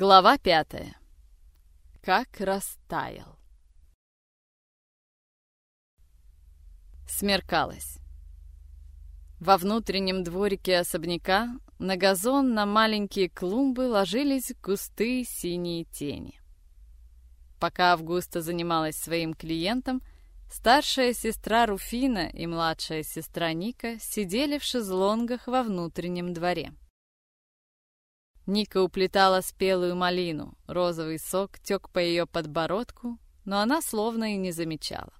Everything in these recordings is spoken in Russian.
Глава пятая. Как растаял. Смеркалось. Во внутреннем дворике особняка на газон на маленькие клумбы ложились густые синие тени. Пока Августа занималась своим клиентом, старшая сестра Руфина и младшая сестра Ника сидели в шезлонгах во внутреннем дворе. Ника уплетала спелую малину, розовый сок тек по ее подбородку, но она словно и не замечала.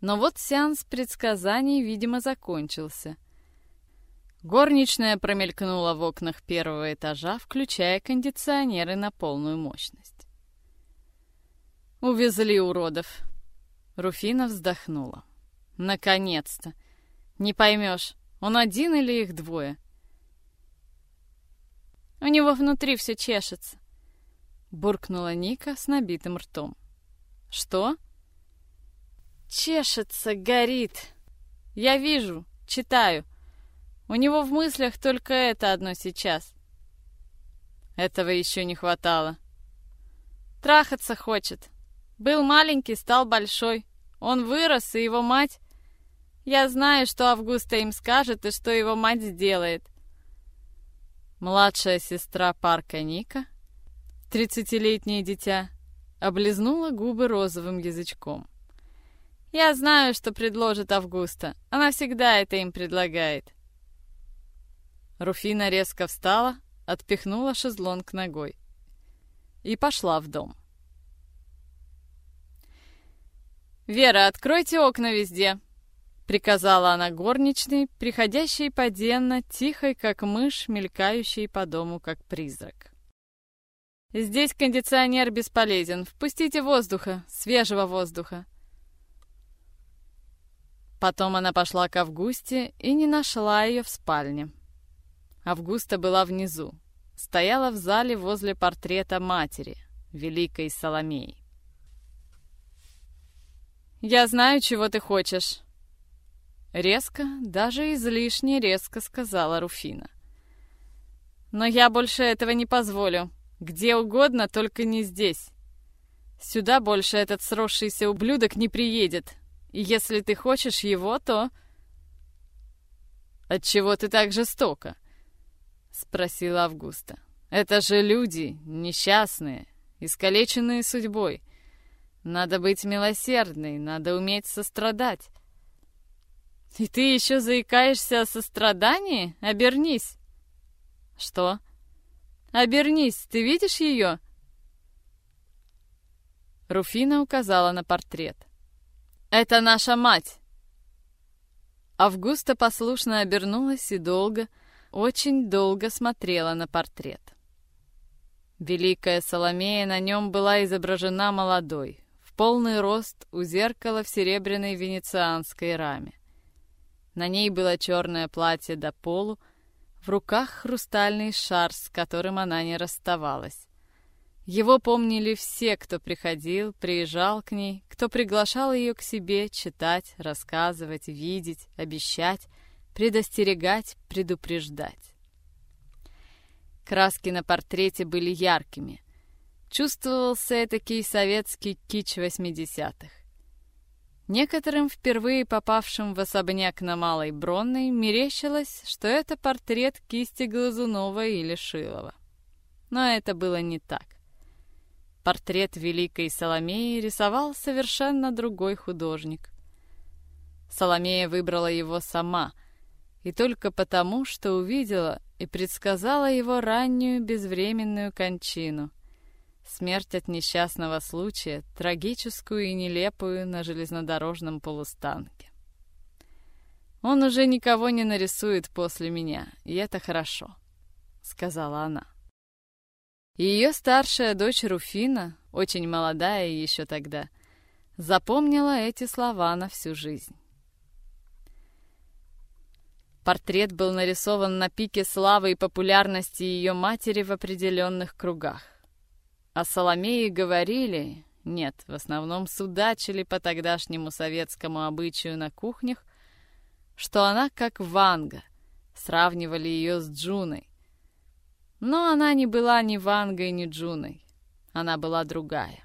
Но вот сеанс предсказаний, видимо, закончился. Горничная промелькнула в окнах первого этажа, включая кондиционеры на полную мощность. «Увезли уродов!» Руфина вздохнула. «Наконец-то! Не поймешь, он один или их двое?» У него внутри все чешется. Буркнула Ника с набитым ртом. Что? Чешется, горит. Я вижу, читаю. У него в мыслях только это одно сейчас. Этого еще не хватало. Трахаться хочет. Был маленький, стал большой. Он вырос, и его мать... Я знаю, что Августа им скажет и что его мать сделает. Младшая сестра парка Ника, тридцатилетнее дитя, облизнула губы розовым язычком. «Я знаю, что предложит Августа. Она всегда это им предлагает». Руфина резко встала, отпихнула шезлонг ногой и пошла в дом. «Вера, откройте окна везде!» Приказала она горничной, приходящей поденно, тихой, как мышь, мелькающей по дому, как призрак. «Здесь кондиционер бесполезен. Впустите воздуха, свежего воздуха». Потом она пошла к Августе и не нашла ее в спальне. Августа была внизу, стояла в зале возле портрета матери, великой Соломеи. «Я знаю, чего ты хочешь», Резко, даже излишне резко сказала Руфина. «Но я больше этого не позволю. Где угодно, только не здесь. Сюда больше этот сросшийся ублюдок не приедет. И если ты хочешь его, то...» «Отчего ты так жестоко?» — спросила Августа. «Это же люди, несчастные, искалеченные судьбой. Надо быть милосердной, надо уметь сострадать». «И ты еще заикаешься о сострадании? Обернись!» «Что?» «Обернись, ты видишь ее?» Руфина указала на портрет. «Это наша мать!» Августа послушно обернулась и долго, очень долго смотрела на портрет. Великая Соломея на нем была изображена молодой, в полный рост у зеркала в серебряной венецианской раме. На ней было черное платье до полу, в руках хрустальный шар, с которым она не расставалась. Его помнили все, кто приходил, приезжал к ней, кто приглашал ее к себе читать, рассказывать, видеть, обещать, предостерегать, предупреждать. Краски на портрете были яркими. Чувствовался этакий советский кич восьмидесятых. Некоторым, впервые попавшим в особняк на Малой Бронной, мерещилось, что это портрет кисти Глазунова или Шилова. Но это было не так. Портрет Великой Соломеи рисовал совершенно другой художник. Соломея выбрала его сама, и только потому, что увидела и предсказала его раннюю безвременную кончину — Смерть от несчастного случая, трагическую и нелепую на железнодорожном полустанке. «Он уже никого не нарисует после меня, и это хорошо», — сказала она. Ее старшая дочь Руфина, очень молодая еще тогда, запомнила эти слова на всю жизнь. Портрет был нарисован на пике славы и популярности ее матери в определенных кругах. О Соломее говорили, нет, в основном судачили по тогдашнему советскому обычаю на кухнях, что она как Ванга, сравнивали ее с Джуной. Но она не была ни Вангой, ни Джуной. Она была другая.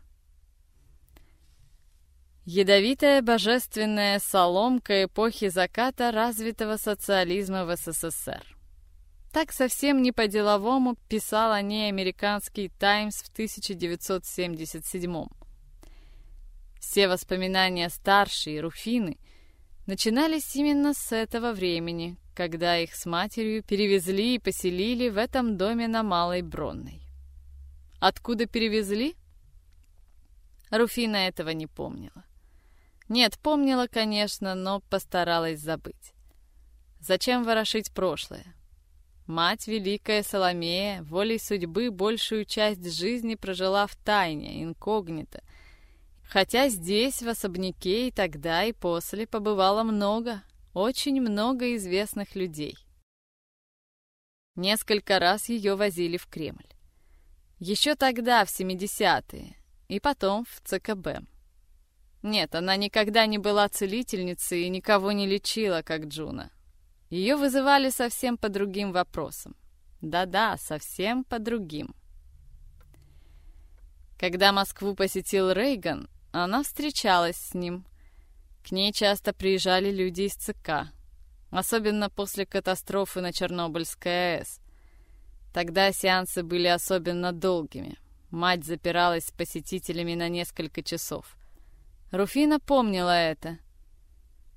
Ядовитая божественная соломка эпохи заката развитого социализма в СССР. Так совсем не по-деловому писал о ней американский «Таймс» в 1977 Все воспоминания старшей Руфины начинались именно с этого времени, когда их с матерью перевезли и поселили в этом доме на Малой Бронной. Откуда перевезли? Руфина этого не помнила. Нет, помнила, конечно, но постаралась забыть. Зачем ворошить прошлое? Мать Великая Соломея волей судьбы большую часть жизни прожила в тайне, инкогнито. Хотя здесь, в особняке, и тогда, и после побывало много, очень много известных людей. Несколько раз ее возили в Кремль. Еще тогда, в 70-е, и потом в ЦКБ. Нет, она никогда не была целительницей и никого не лечила, как Джуна. Ее вызывали совсем по другим вопросам. Да-да, совсем по другим. Когда Москву посетил Рейган, она встречалась с ним. К ней часто приезжали люди из ЦК, особенно после катастрофы на Чернобыльской АЭС. Тогда сеансы были особенно долгими. Мать запиралась с посетителями на несколько часов. Руфина помнила это.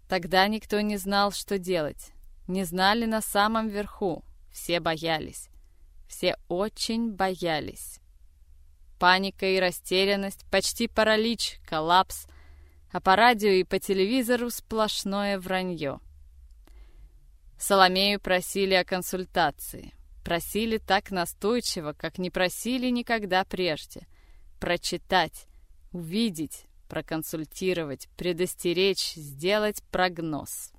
Тогда никто не знал, что делать. Не знали на самом верху. Все боялись. Все очень боялись. Паника и растерянность, почти паралич, коллапс. А по радио и по телевизору сплошное вранье. Соломею просили о консультации. Просили так настойчиво, как не просили никогда прежде. Прочитать, увидеть, проконсультировать, предостеречь, сделать прогноз.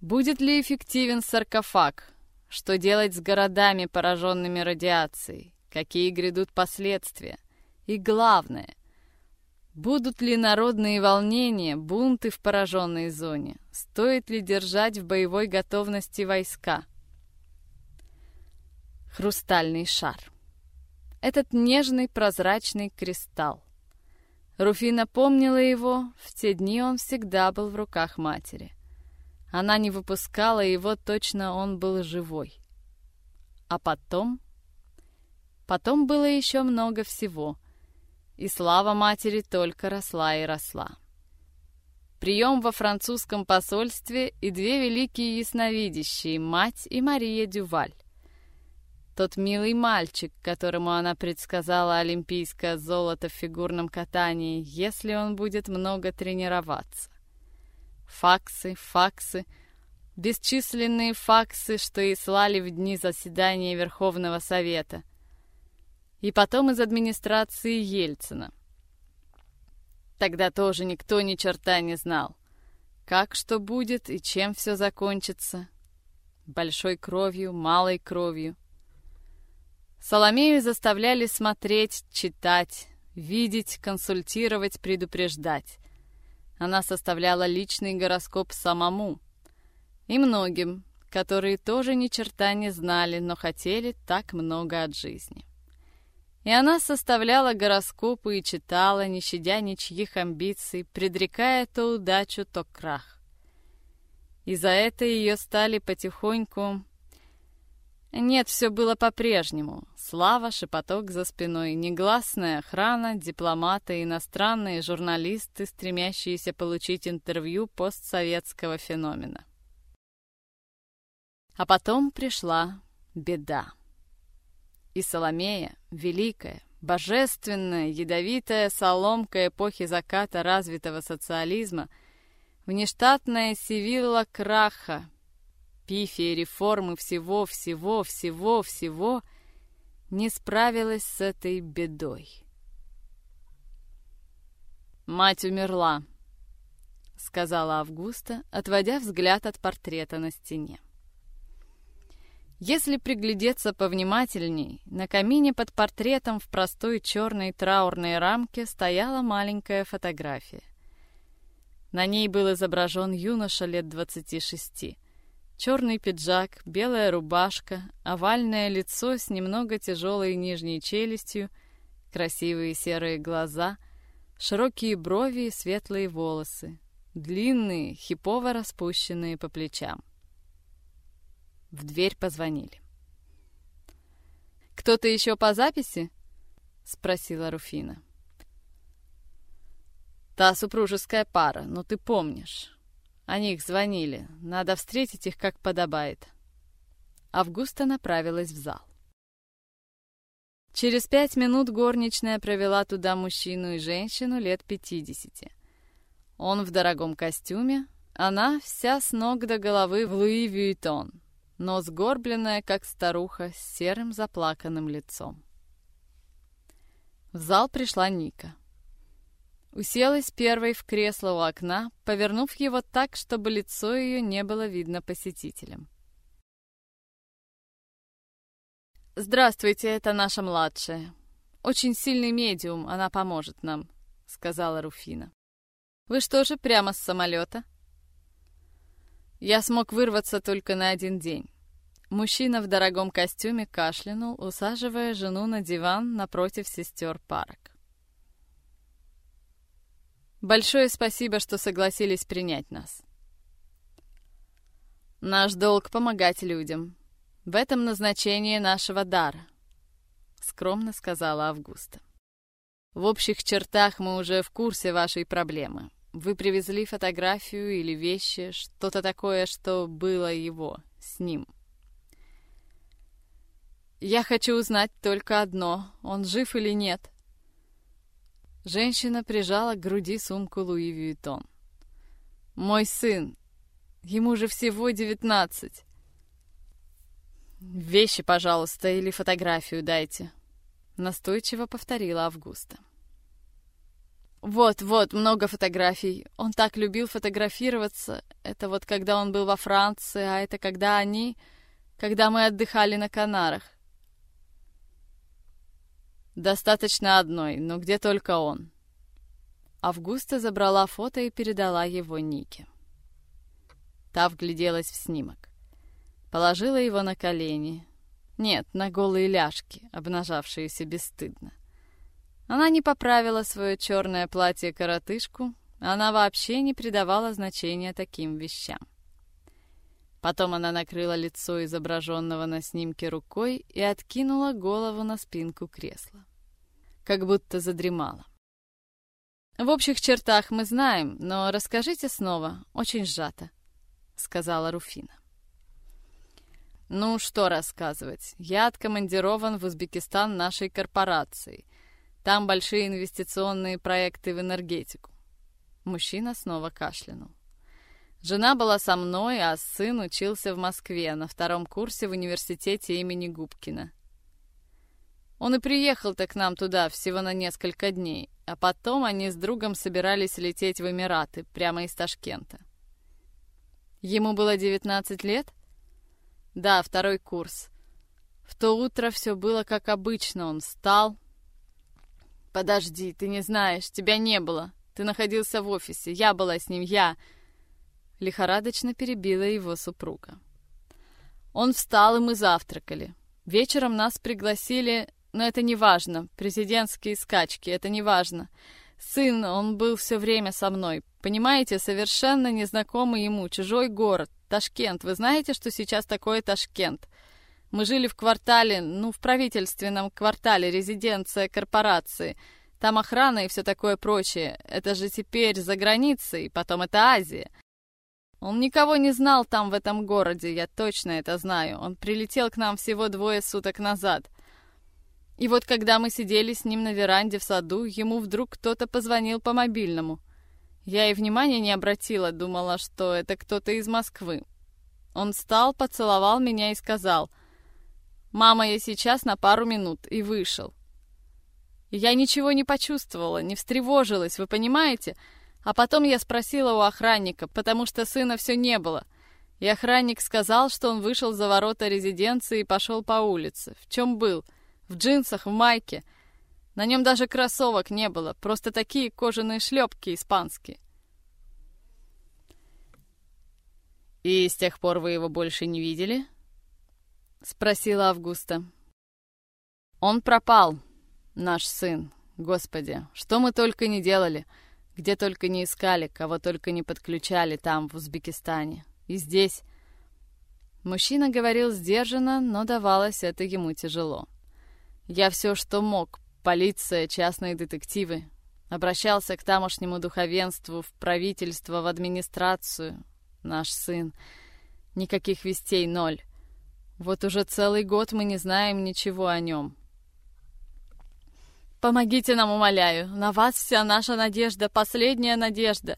Будет ли эффективен саркофаг? Что делать с городами, пораженными радиацией? Какие грядут последствия? И главное, будут ли народные волнения, бунты в пораженной зоне? Стоит ли держать в боевой готовности войска? Хрустальный шар. Этот нежный прозрачный кристалл. Руфина помнила его, в те дни он всегда был в руках матери. Она не выпускала его, точно он был живой. А потом... Потом было еще много всего, и слава матери только росла и росла. Прием во французском посольстве и две великие ясновидящие, мать и Мария Дюваль. Тот милый мальчик, которому она предсказала олимпийское золото в фигурном катании, если он будет много тренироваться. Факсы, факсы, бесчисленные факсы, что и слали в дни заседания Верховного Совета. И потом из администрации Ельцина. Тогда тоже никто ни черта не знал. Как что будет и чем все закончится. Большой кровью, малой кровью — Соломею заставляли смотреть, читать, видеть, консультировать, предупреждать. Она составляла личный гороскоп самому. И многим, которые тоже ни черта не знали, но хотели так много от жизни. И она составляла гороскопы и читала, не щадя ничьих амбиций, предрекая то удачу, то крах. И за это ее стали потихоньку нет, все было по-прежнему. Слава, шепоток за спиной, негласная охрана, дипломаты, иностранные журналисты, стремящиеся получить интервью постсоветского феномена. А потом пришла беда. И Соломея, великая, божественная, ядовитая соломка эпохи заката развитого социализма, внештатная Сивилла Краха, пифия реформы всего, всего, всего, всего не справилась с этой бедой. «Мать умерла», — сказала Августа, отводя взгляд от портрета на стене. Если приглядеться повнимательней, на камине под портретом в простой черной траурной рамке стояла маленькая фотография. На ней был изображен юноша лет двадцати шести — Черный пиджак, белая рубашка, овальное лицо с немного тяжелой нижней челюстью, красивые серые глаза, широкие брови и светлые волосы, длинные, хипово распущенные по плечам. В дверь позвонили. «Кто-то еще по записи?» — спросила Руфина. «Та супружеская пара, ну ты помнишь. О них звонили. Надо встретить их, как подобает. Августа направилась в зал. Через пять минут горничная провела туда мужчину и женщину лет пятидесяти. Он в дорогом костюме, она вся с ног до головы в Луи Вьюитон, но сгорбленная, как старуха, с серым заплаканным лицом. В зал пришла Ника. Уселась первой в кресло у окна, повернув его так, чтобы лицо ее не было видно посетителям. «Здравствуйте, это наша младшая. Очень сильный медиум, она поможет нам», — сказала Руфина. «Вы что же, прямо с самолета?» Я смог вырваться только на один день. Мужчина в дорогом костюме кашлянул, усаживая жену на диван напротив сестер Парок. Большое спасибо, что согласились принять нас. Наш долг — помогать людям. В этом назначение нашего дара, — скромно сказала Августа. В общих чертах мы уже в курсе вашей проблемы. Вы привезли фотографию или вещи, что-то такое, что было его, с ним. Я хочу узнать только одно, он жив или нет. Женщина прижала к груди сумку Луи Вьюитон. «Мой сын! Ему же всего девятнадцать!» «Вещи, пожалуйста, или фотографию дайте», — настойчиво повторила Августа. «Вот, вот, много фотографий. Он так любил фотографироваться. Это вот когда он был во Франции, а это когда они... Когда мы отдыхали на Канарах. «Достаточно одной, но где только он?» Августа забрала фото и передала его Нике. Та вгляделась в снимок. Положила его на колени. Нет, на голые ляжки, обнажавшиеся бесстыдно. Она не поправила свое черное платье-коротышку, она вообще не придавала значения таким вещам. Потом она накрыла лицо изображенного на снимке рукой и откинула голову на спинку кресла как будто задремала. «В общих чертах мы знаем, но расскажите снова, очень сжато», — сказала Руфина. «Ну, что рассказывать. Я откомандирован в Узбекистан нашей корпорацией. Там большие инвестиционные проекты в энергетику». Мужчина снова кашлянул. Жена была со мной, а сын учился в Москве на втором курсе в университете имени Губкина. Он и приехал-то к нам туда всего на несколько дней, а потом они с другом собирались лететь в Эмираты, прямо из Ташкента. Ему было 19 лет? Да, второй курс. В то утро все было как обычно, он встал. Подожди, ты не знаешь, тебя не было. Ты находился в офисе, я была с ним, я... Лихорадочно перебила его супруга. Он встал, и мы завтракали. Вечером нас пригласили но это не важно. Президентские скачки, это не важно. Сын, он был все время со мной. Понимаете, совершенно незнакомый ему, чужой город. Ташкент. Вы знаете, что сейчас такое Ташкент? Мы жили в квартале, ну, в правительственном квартале, резиденция корпорации. Там охрана и все такое прочее. Это же теперь за границей, потом это Азия. Он никого не знал там, в этом городе, я точно это знаю. Он прилетел к нам всего двое суток назад. И вот когда мы сидели с ним на веранде в саду, ему вдруг кто-то позвонил по мобильному. Я и внимания не обратила, думала, что это кто-то из Москвы. Он встал, поцеловал меня и сказал, «Мама, я сейчас на пару минут», и вышел. я ничего не почувствовала, не встревожилась, вы понимаете? А потом я спросила у охранника, потому что сына все не было. И охранник сказал, что он вышел за ворота резиденции и пошел по улице. В чем был? — в джинсах, в майке. На нем даже кроссовок не было, просто такие кожаные шлепки испанские. «И с тех пор вы его больше не видели?» — спросила Августа. «Он пропал, наш сын. Господи, что мы только не делали, где только не искали, кого только не подключали там, в Узбекистане. И здесь...» Мужчина говорил сдержанно, но давалось это ему тяжело. «Я все, что мог, полиция, частные детективы, обращался к тамошнему духовенству, в правительство, в администрацию. Наш сын. Никаких вестей ноль. Вот уже целый год мы не знаем ничего о нем. Помогите нам, умоляю. На вас вся наша надежда, последняя надежда.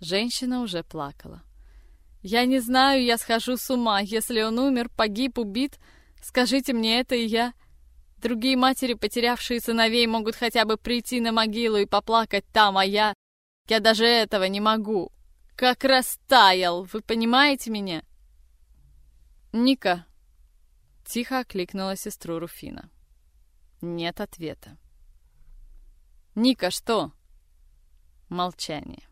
Женщина уже плакала. Я не знаю, я схожу с ума. Если он умер, погиб, убит, скажите мне это, и я... Другие матери, потерявшие сыновей, могут хотя бы прийти на могилу и поплакать там, а я... Я даже этого не могу. Как растаял, вы понимаете меня? Ника. Тихо окликнула сестру Руфина. Нет ответа. «Ника, что?» Молчание.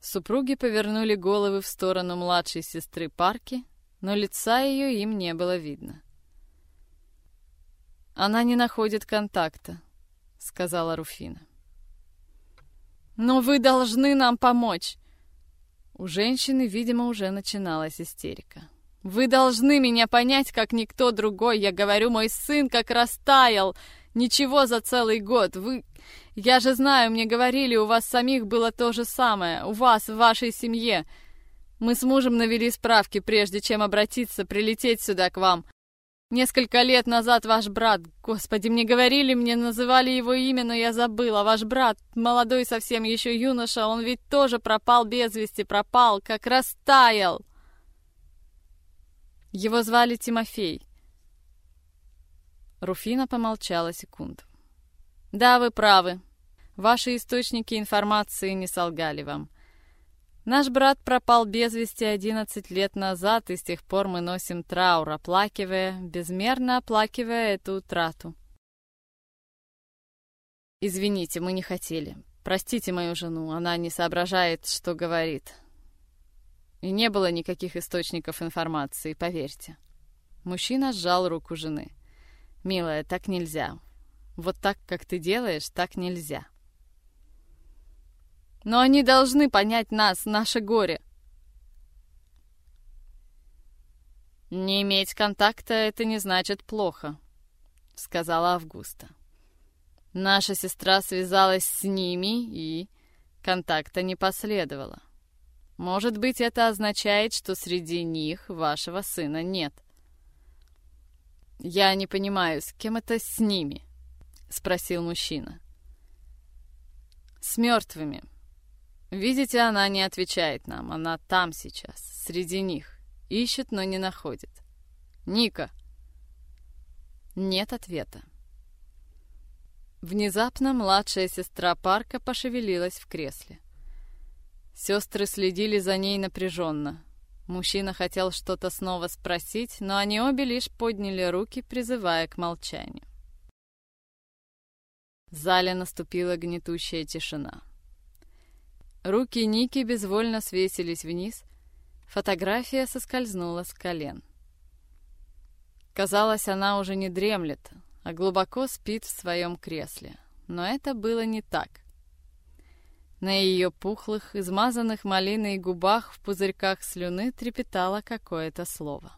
Супруги повернули головы в сторону младшей сестры Парки, но лица ее им не было видно. «Она не находит контакта», — сказала Руфина. «Но вы должны нам помочь!» У женщины, видимо, уже начиналась истерика. «Вы должны меня понять, как никто другой. Я говорю, мой сын как растаял. Ничего за целый год. Вы... Я же знаю, мне говорили, у вас самих было то же самое. У вас, в вашей семье. Мы с мужем навели справки, прежде чем обратиться, прилететь сюда к вам. Несколько лет назад ваш брат, господи, мне говорили, мне называли его имя, но я забыла. Ваш брат, молодой совсем еще юноша, он ведь тоже пропал без вести, пропал, как растаял. Его звали Тимофей. Руфина помолчала секунду. Да, вы правы. Ваши источники информации не солгали вам. Наш брат пропал без вести 11 лет назад, и с тех пор мы носим траур, оплакивая, безмерно оплакивая эту утрату. Извините, мы не хотели. Простите мою жену, она не соображает, что говорит. И не было никаких источников информации, поверьте. Мужчина сжал руку жены. «Милая, так нельзя. Вот так, как ты делаешь, так нельзя». Но они должны понять нас, наше горе. Не иметь контакта — это не значит плохо, — сказала Августа. Наша сестра связалась с ними, и контакта не последовало. Может быть, это означает, что среди них вашего сына нет. «Я не понимаю, с кем это с ними?» — спросил мужчина. «С мертвыми», Видите, она не отвечает нам. Она там сейчас, среди них. Ищет, но не находит. Ника. Нет ответа. Внезапно младшая сестра Парка пошевелилась в кресле. Сестры следили за ней напряженно. Мужчина хотел что-то снова спросить, но они обе лишь подняли руки, призывая к молчанию. В зале наступила гнетущая тишина. Руки Ники безвольно свесились вниз. Фотография соскользнула с колен. Казалось, она уже не дремлет, а глубоко спит в своем кресле. Но это было не так. На ее пухлых, измазанных малиной губах в пузырьках слюны трепетало какое-то слово.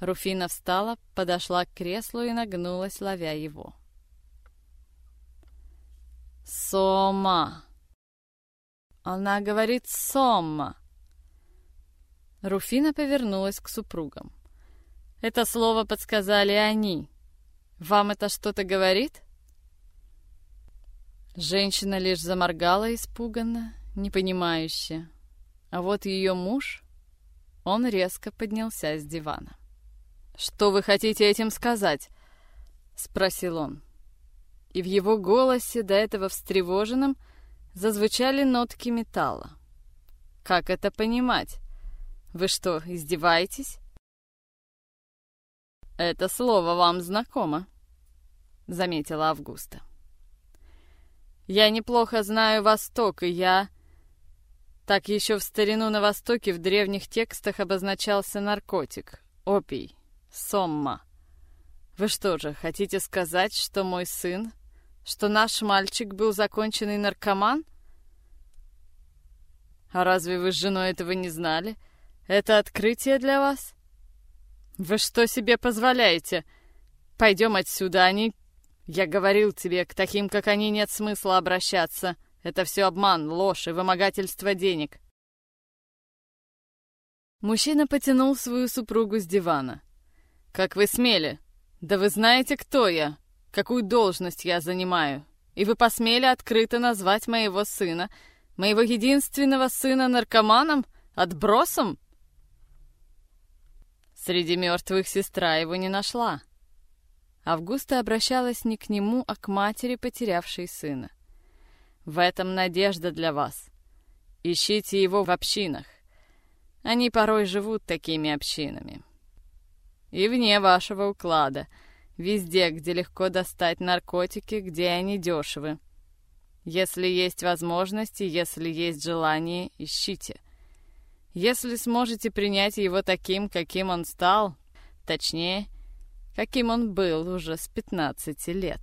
Руфина встала, подошла к креслу и нагнулась, ловя его. «Сома!» Она говорит «сомма». Руфина повернулась к супругам. Это слово подсказали они. Вам это что-то говорит? Женщина лишь заморгала испуганно, непонимающе. А вот ее муж, он резко поднялся с дивана. «Что вы хотите этим сказать?» — спросил он. И в его голосе, до этого встревоженном, — зазвучали нотки металла. Как это понимать? Вы что, издеваетесь? Это слово вам знакомо, заметила Августа. Я неплохо знаю Восток, и я... Так еще в старину на Востоке в древних текстах обозначался наркотик, опий, сомма. Вы что же, хотите сказать, что мой сын, что наш мальчик был законченный наркоман? А разве вы с женой этого не знали? Это открытие для вас? Вы что себе позволяете? Пойдем отсюда, они... Я говорил тебе, к таким, как они, нет смысла обращаться. Это все обман, ложь и вымогательство денег. Мужчина потянул свою супругу с дивана. «Как вы смели? Да вы знаете, кто я, какую должность я занимаю. И вы посмели открыто назвать моего сына, моего единственного сына наркоманом, отбросом?» Среди мертвых сестра его не нашла. Августа обращалась не к нему, а к матери, потерявшей сына. В этом надежда для вас. Ищите его в общинах. Они порой живут такими общинами. И вне вашего уклада, везде, где легко достать наркотики, где они дешевы. Если есть возможности, если есть желание, ищите. Если сможете принять его таким, каким он стал, точнее, каким он был уже с 15 лет.